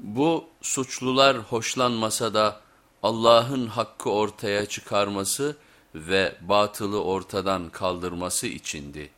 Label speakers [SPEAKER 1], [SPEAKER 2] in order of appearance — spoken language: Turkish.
[SPEAKER 1] Bu suçlular hoşlanmasa da Allah'ın hakkı ortaya çıkarması ve batılı ortadan kaldırması içindi.